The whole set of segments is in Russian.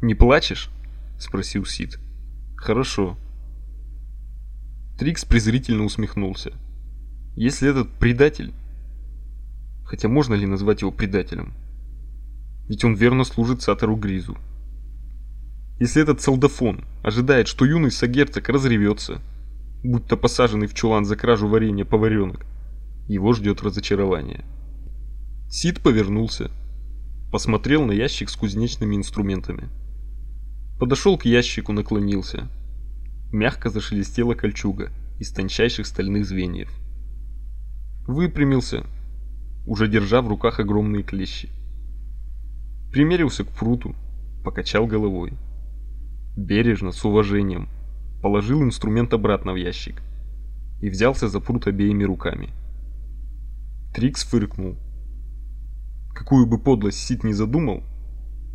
«Не плачешь?» – спросил Сид. «Хорошо». Трикс презрительно усмехнулся. «Если этот предатель...» Хотя можно ли назвать его предателем? Ведь он верно служит Сатору Гризу. Если этот солдафон ожидает, что юный сагерцог разревется, будто посаженный в чулан за кражу варенья поваренок, его ждет разочарование. Сид повернулся, посмотрел на ящик с кузнечными инструментами. Подошел к ящику, наклонился. Мягко зашелестела кольчуга из тончайших стальных звеньев. Выпрямился, уже держа в руках огромные клещи. Примерился к пруту, покачал головой. Бережно, с уважением, положил инструмент обратно в ящик и взялся за прут обеими руками. Трикс фыркнул. Какую бы подлость Сид не задумал,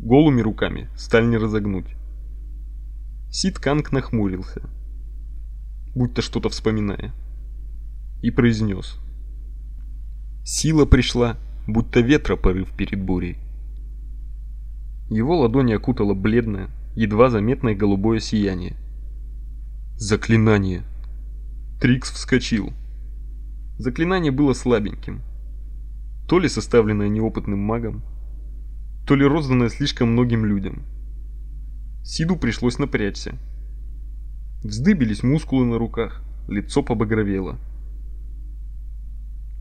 голыми руками сталь не разогнуть. Сид Канг нахмурился, будто что-то вспоминая, и произнес. Сила пришла, будто ветра порыв перед бурей. Его ладони окутало бледное, едва заметное голубое сияние. Заклинание. Трикс вскочил. Заклинание было слабеньким. То ли составленное неопытным магом, то ли розданное слишком многим людям. Сиду пришлось напрячься. Вздыбились мускулы на руках, лицо побагровело.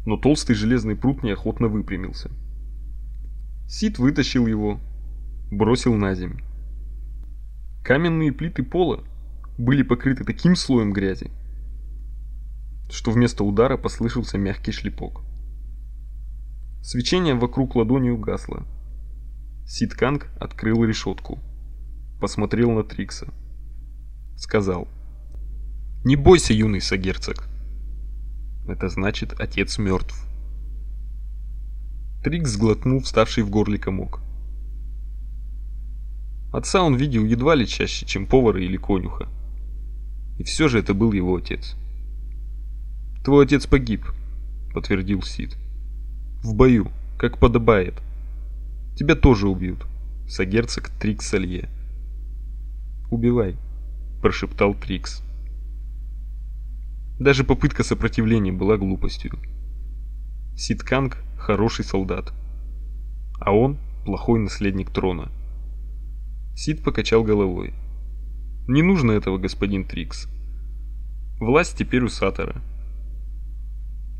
Но толстый железный прут неохотно выпрямился. Сид вытащил его, бросил на землю. Каменные плиты пола были покрыты таким слоем грязи, что вместо удара послышался мягкий шлепок. Свечение вокруг ладони угасло. Сид Канг открыл решетку, посмотрел на Трикса, сказал: "Не бойся, юный сагерцог. Это значит, отец мертв». Трикс сглотнул вставший в горле комок. Отца он видел едва ли чаще, чем повара или конюха. И все же это был его отец. Твой отец погиб, подтвердил Сид. В бою, как подобает. Тебя тоже убьют. Сагерцог Трикс Салье. Убивай, прошептал Трикс. Даже попытка сопротивления была глупостью. Сид Канг хороший солдат, а он плохой наследник трона. Сид покачал головой. Не нужно этого, господин Трикс. Власть теперь у Сатора.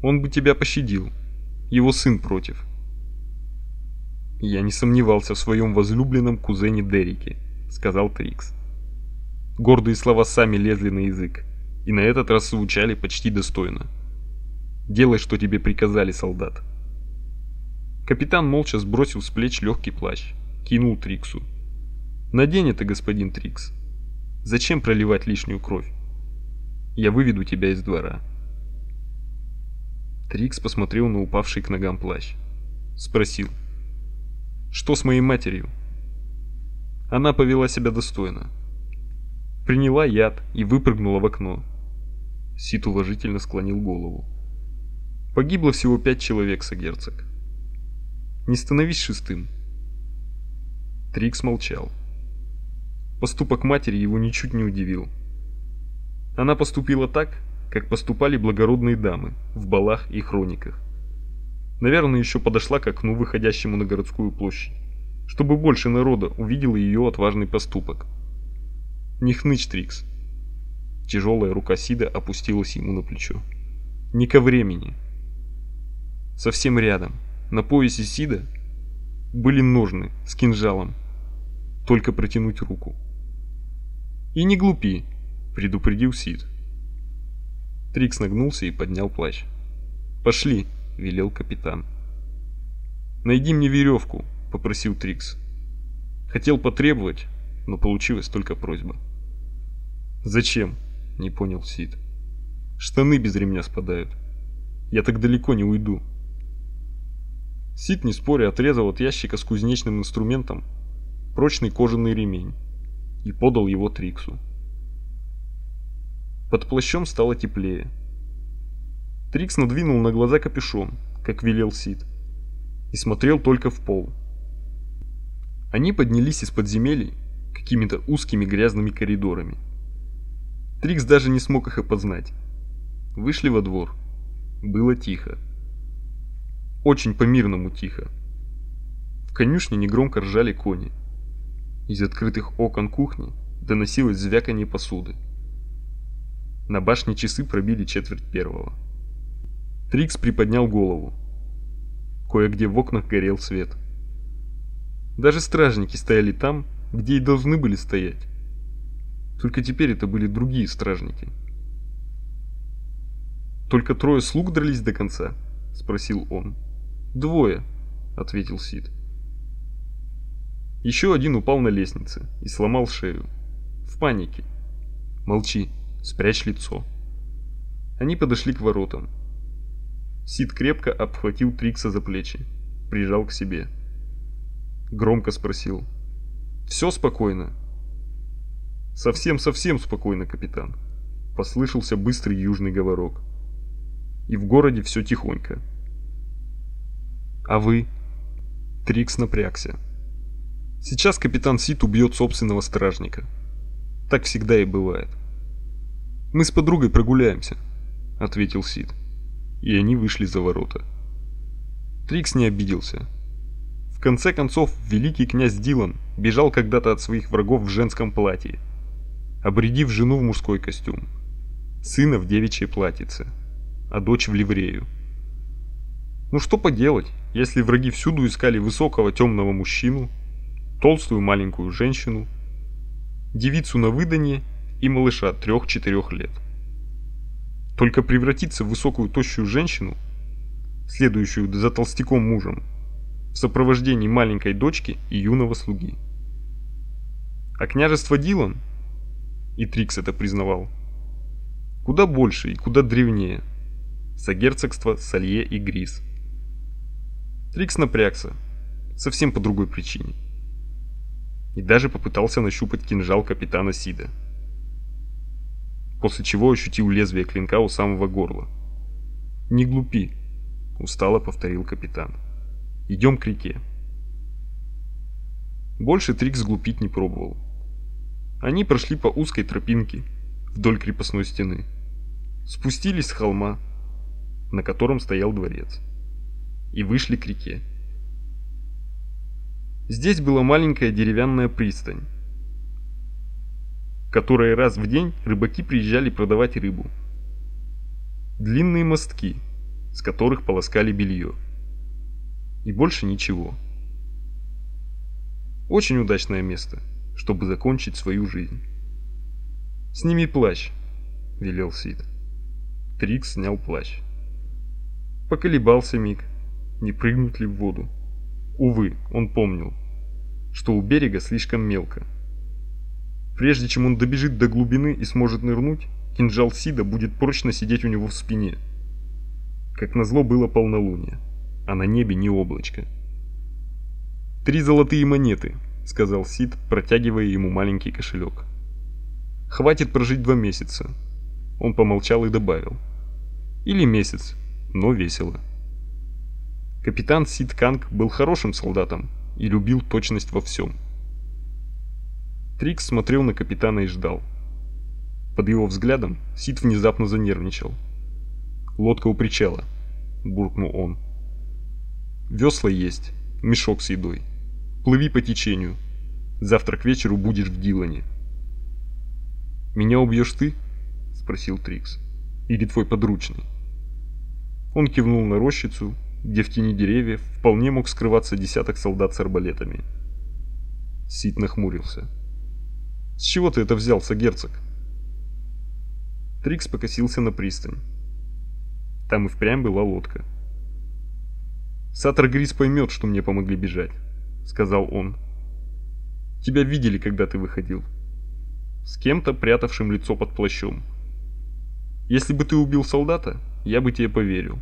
Он бы тебя пощадил. Его сын против. Я не сомневался в своем возлюбленном кузене Дерике, сказал Трикс. Гордые слова сами лезли на язык, и на этот раз звучали почти достойно. Делай, что тебе приказали, солдат. Капитан молча сбросил с плеч легкий плащ, кинул Триксу. Надень это, господин Трикс. Зачем проливать лишнюю кровь? Я выведу тебя из двора. Трикс посмотрел на упавший к ногам плащ. Спросил. Что с моей матерью? Она повела себя достойно. Приняла яд и выпрыгнула в окно. Сит уважительно склонил голову. Погибло всего пять человек, сагерцог. Не становись шестым. Трикс молчал. Поступок матери его ничуть не удивил. Она поступила так, как поступали благородные дамы в балах и хрониках. Наверное, еще подошла к окну, выходящему на городскую площадь, чтобы больше народа увидело ее отважный поступок. Не хнычь, Трикс. Тяжелая рука Сида опустилась ему на плечо. Не ко времени. Совсем рядом, на поясе Сида, были ножны с кинжалом. Только протянуть руку. И не глупи, предупредил Сид. Трикс нагнулся и поднял плащ. Пошли, велел капитан. Найди мне веревку, попросил Трикс. Хотел потребовать, но получилась только просьба. Зачем? не понял Сид. Штаны без ремня спадают. Я так далеко не уйду. Сид, не споря, отрезал от ящика с кузнечным инструментом прочный кожаный ремень и подал его Триксу. Под плащом стало теплее. Трикс надвинул на глаза капюшон, как велел Сид, и смотрел только в пол. Они поднялись из подземелий какими-то узкими грязными коридорами. Трикс даже не смог их опознать. Вышли во двор. Было тихо. Очень по-мирному тихо. В конюшне негромко ржали кони. Из открытых окон кухни доносилось звяканье посуды. На башне часы пробили четверть первого. Трикс приподнял голову. Кое-где в окнах горел свет. Даже стражники стояли там, где и должны были стоять. Только теперь это были другие стражники. Только трое слуг дрались до конца, спросил он. Двое, ответил Сид. Еще один упал на лестнице и сломал шею. В панике. Молчи, спрячь лицо. Они подошли к воротам. Сид крепко обхватил Трикса за плечи, прижал к себе. Громко спросил: «Все спокойно?" Совсем-совсем спокойно, капитан. Послышался быстрый южный говорок. И в городе все тихонько. А вы? Трикс напрягся. Сейчас капитан Сит убьет собственного стражника. Так всегда и бывает. Мы с подругой прогуляемся, ответил Сид. И они вышли за ворота. Трикс не обиделся. В конце концов, великий князь Дилан бежал когда-то от своих врагов в женском платье обрядив жену в мужской костюм, сына в девичьей платьице, а дочь в ливрею. Ну что поделать, если враги всюду искали высокого темного мужчину, толстую маленькую женщину, девицу на выданье и малыша трех-четырех лет. Только превратиться в высокую тощую женщину, следующую за толстяком мужем, в сопровождении маленькой дочки и юного слуги. А княжество Дилан и Трикс это признавал. Куда больше и куда древнее. Согерцогство Салье и Грис. Трикс напрягся, совсем по другой причине. И даже попытался нащупать кинжал капитана Сида. После чего ощутил лезвие клинка у самого горла. «Не глупи», — устало повторил капитан. «Идем к реке». Больше Трикс глупить не пробовал. Они прошли по узкой тропинке вдоль крепостной стены. Спустились с холма, на котором стоял дворец, и вышли к реке. Здесь была маленькая деревянная пристань, которой раз в день рыбаки приезжали продавать рыбу. Длинные мостки, с которых полоскали белье. И больше ничего. Очень удачное место чтобы закончить свою жизнь. «Сними плащ», — велел Сид. Трикс снял плащ. Поколебался миг, не прыгнуть ли в воду. Увы, он помнил, что у берега слишком мелко. Прежде чем он добежит до глубины и сможет нырнуть, кинжал Сида будет прочно сидеть у него в спине. Как назло было полнолуние, а на небе не облачко. Три золотые монеты, сказал Сид, протягивая ему маленький кошелек. Хватит прожить два месяца. Он помолчал и добавил: или месяц, но весело. Капитан Сид Канг был хорошим солдатом и любил точность во всем. Трикс смотрел на капитана и ждал. Под его взглядом Сид внезапно занервничал. «Лодка у причала», — буркнул он. «Весла есть, мешок с едой. Плыви по течению. Завтра к вечеру будешь в Дилане. Меня убьешь ты? спросил Трикс. Или твой подручный? Он кивнул на рощицу, где в тени деревьев вполне мог скрываться десяток солдат с арбалетами. Сид нахмурился. С чего ты это взялся, герцог? Трикс покосился на пристань. Там и впрямь была лодка. Сатор Грис поймет, что мне помогли бежать сказал он. Тебя видели, когда ты выходил. С кем-то прятавшим лицо под плащом. Если бы ты убил солдата, я бы тебе поверил.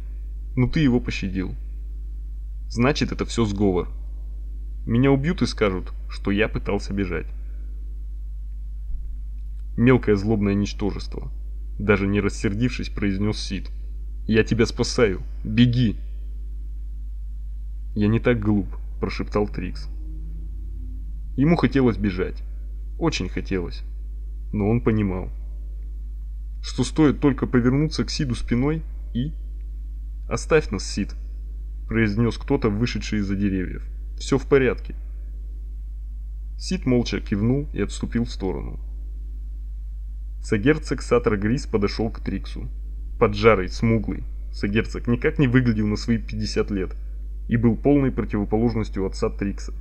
Но ты его пощадил. Значит, это все сговор. Меня убьют и скажут, что я пытался бежать. Мелкое злобное ничтожество. Даже не рассердившись, произнес Сид. Я тебя спасаю. Беги. Я не так глуп, прошептал Трикс. Ему хотелось бежать. Очень хотелось. Но он понимал, что стоит только повернуться к Сиду спиной и... «Оставь нас, Сид», — произнес кто-то, вышедший из-за деревьев. «Все в порядке». Сид молча кивнул и отступил в сторону. Сагерцог Сатор Грис подошел к Триксу. Поджарый, смуглый, Сагерцог никак не выглядел на свои 50 лет и был полной противоположностью отца Трикса.